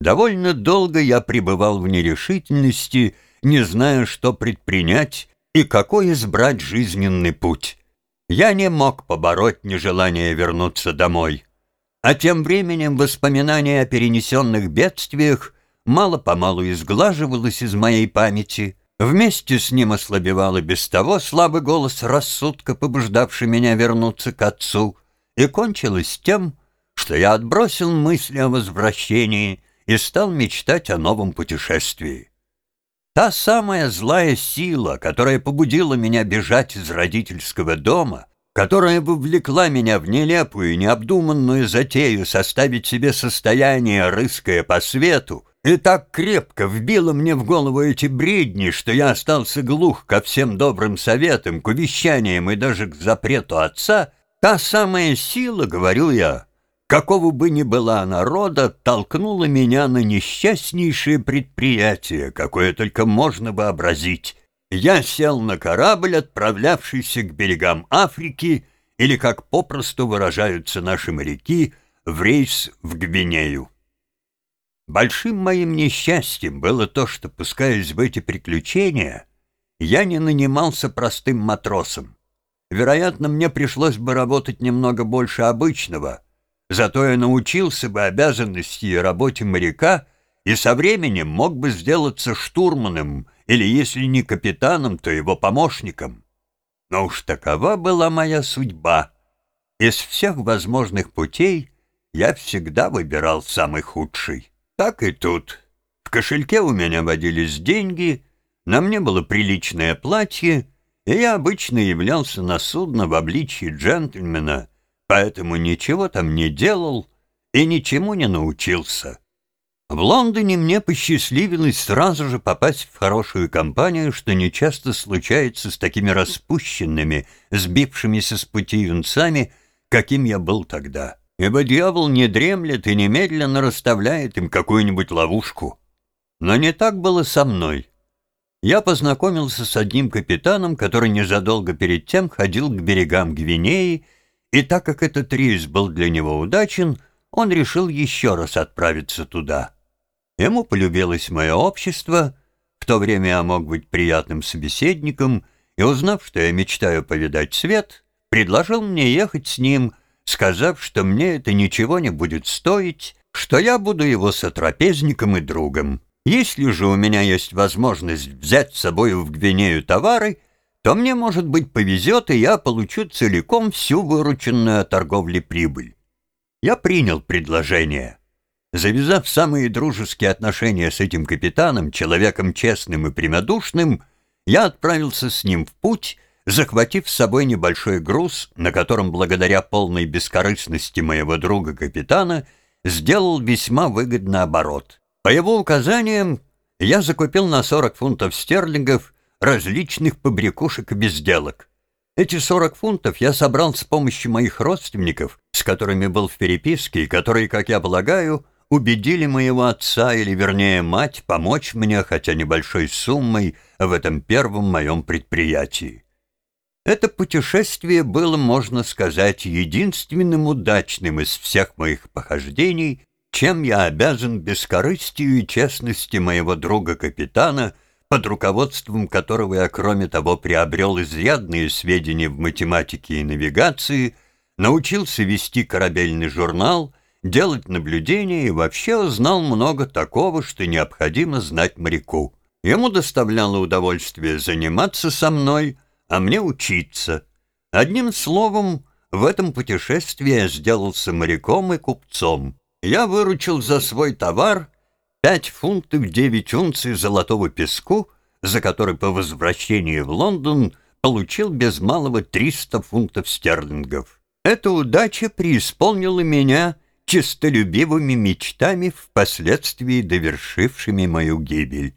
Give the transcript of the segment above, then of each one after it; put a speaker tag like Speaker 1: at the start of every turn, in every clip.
Speaker 1: Довольно долго я пребывал в нерешительности, не зная, что предпринять и какой избрать жизненный путь. Я не мог побороть нежелание вернуться домой. А тем временем воспоминания о перенесенных бедствиях мало-помалу изглаживалось из моей памяти. Вместе с ним ослабевал и без того слабый голос рассудка, побуждавший меня вернуться к отцу, и кончилось тем, что я отбросил мысли о возвращении и стал мечтать о новом путешествии. Та самая злая сила, которая побудила меня бежать из родительского дома, которая вовлекла меня в нелепую и необдуманную затею составить себе состояние, рыская по свету, и так крепко вбила мне в голову эти бредни, что я остался глух ко всем добрым советам, к увещаниям и даже к запрету отца, та самая сила, говорю я, какого бы ни была народа, толкнула меня на несчастнейшее предприятие, какое только можно вообразить. Я сел на корабль, отправлявшийся к берегам Африки, или, как попросту выражаются наши моряки, в рейс в Гвинею. Большим моим несчастьем было то, что, пускаясь в эти приключения, я не нанимался простым матросом. Вероятно, мне пришлось бы работать немного больше обычного, зато я научился бы обязанности и работе моряка и со временем мог бы сделаться штурманом или, если не капитаном, то его помощником. Но уж такова была моя судьба. Из всех возможных путей я всегда выбирал самый худший. Так и тут. В кошельке у меня водились деньги, на мне было приличное платье, и я обычно являлся на судно в обличье джентльмена, поэтому ничего там не делал и ничему не научился. В Лондоне мне посчастливилось сразу же попасть в хорошую компанию, что нечасто случается с такими распущенными, сбившимися с пути юнцами, каким я был тогда ибо дьявол не дремлет и немедленно расставляет им какую-нибудь ловушку. Но не так было со мной. Я познакомился с одним капитаном, который незадолго перед тем ходил к берегам Гвинеи, и так как этот рейс был для него удачен, он решил еще раз отправиться туда. Ему полюбилось мое общество, в то время я мог быть приятным собеседником, и, узнав, что я мечтаю повидать свет, предложил мне ехать с ним — сказав, что мне это ничего не будет стоить, что я буду его сотрапезником и другом. Если же у меня есть возможность взять с собой в Гвинею товары, то мне, может быть, повезет, и я получу целиком всю вырученную от торговли прибыль. Я принял предложение. Завязав самые дружеские отношения с этим капитаном, человеком честным и прямодушным, я отправился с ним в путь, захватив с собой небольшой груз, на котором, благодаря полной бескорыстности моего друга-капитана, сделал весьма выгодный оборот. По его указаниям, я закупил на 40 фунтов стерлингов различных побрякушек и безделок. Эти 40 фунтов я собрал с помощью моих родственников, с которыми был в переписке, и которые, как я полагаю, убедили моего отца, или вернее мать, помочь мне хотя небольшой суммой в этом первом моем предприятии. Это путешествие было, можно сказать, единственным удачным из всех моих похождений, чем я обязан бескорыстию и честности моего друга-капитана, под руководством которого я, кроме того, приобрел изрядные сведения в математике и навигации, научился вести корабельный журнал, делать наблюдения и вообще узнал много такого, что необходимо знать моряку. Ему доставляло удовольствие заниматься со мной — а мне учиться. Одним словом, в этом путешествии я сделался моряком и купцом. Я выручил за свой товар пять фунтов девять унций золотого песку, за который по возвращении в Лондон получил без малого 300 фунтов стерлингов. Эта удача преисполнила меня честолюбивыми мечтами, впоследствии довершившими мою гибель.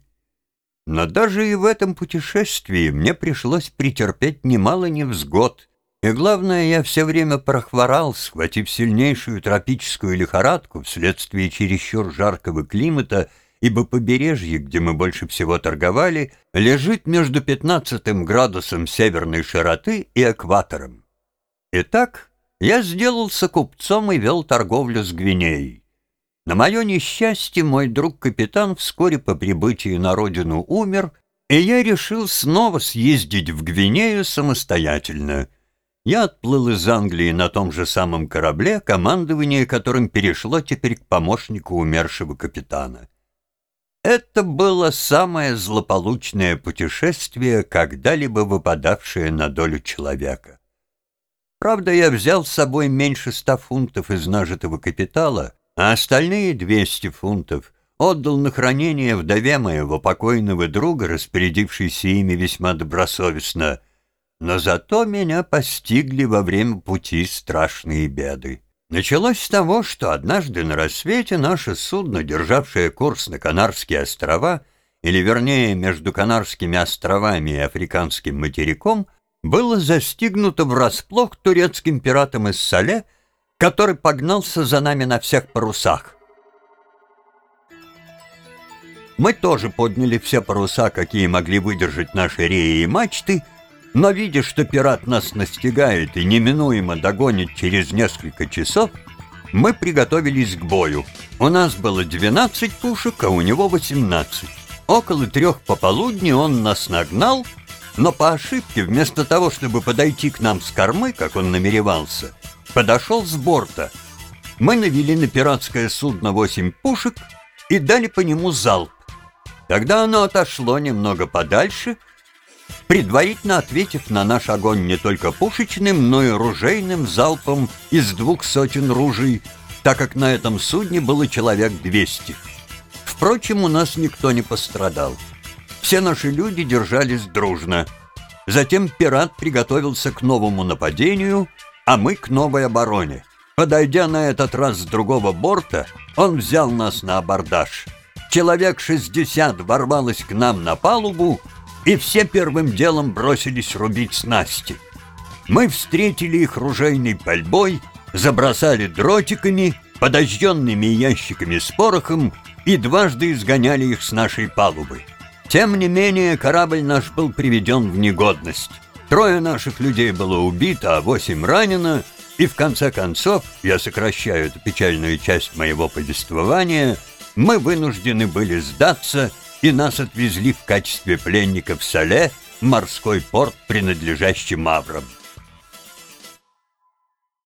Speaker 1: Но даже и в этом путешествии мне пришлось претерпеть немало невзгод, и главное, я все время прохворал, схватив сильнейшую тропическую лихорадку вследствие чересчур жаркого климата, ибо побережье, где мы больше всего торговали, лежит между 15 градусом северной широты и экватором. Итак, я сделался купцом и вел торговлю с Гвинеей. На мое несчастье мой друг-капитан вскоре по прибытии на родину умер, и я решил снова съездить в Гвинею самостоятельно. Я отплыл из Англии на том же самом корабле, командование которым перешло теперь к помощнику умершего капитана. Это было самое злополучное путешествие, когда-либо выпадавшее на долю человека. Правда, я взял с собой меньше ста фунтов из нажитого капитала, а остальные 200 фунтов отдал на хранение вдове моего покойного друга, распорядившейся ими весьма добросовестно, но зато меня постигли во время пути страшные беды. Началось с того, что однажды на рассвете наше судно, державшее курс на Канарские острова, или вернее между Канарскими островами и Африканским материком, было застигнуто врасплох турецким пиратом из Сале, который погнался за нами на всех парусах. Мы тоже подняли все паруса, какие могли выдержать наши реи и мачты, но, видя, что пират нас настигает и неминуемо догонит через несколько часов, мы приготовились к бою. У нас было 12 пушек, а у него 18. Около трех пополудни он нас нагнал, но по ошибке, вместо того, чтобы подойти к нам с кормы, как он намеревался, подошел с борта. Мы навели на пиратское судно восемь пушек и дали по нему залп. Когда оно отошло немного подальше, предварительно ответив на наш огонь не только пушечным, но и ружейным залпом из двух сотен ружей, так как на этом судне было человек 200. Впрочем, у нас никто не пострадал. Все наши люди держались дружно. Затем пират приготовился к новому нападению — а мы к новой обороне. Подойдя на этот раз с другого борта, он взял нас на абордаж. Человек 60 ворвалось к нам на палубу, и все первым делом бросились рубить снасти. Мы встретили их ружейной пальбой, забросали дротиками, подожженными ящиками с порохом и дважды изгоняли их с нашей палубы. Тем не менее, корабль наш был приведен в негодность. Трое наших людей было убито, а восемь ранено, и в конце концов, я сокращаю эту печальную часть моего повествования, мы вынуждены были сдаться, и нас отвезли в качестве пленников в Сале, морской порт, принадлежащий маврам.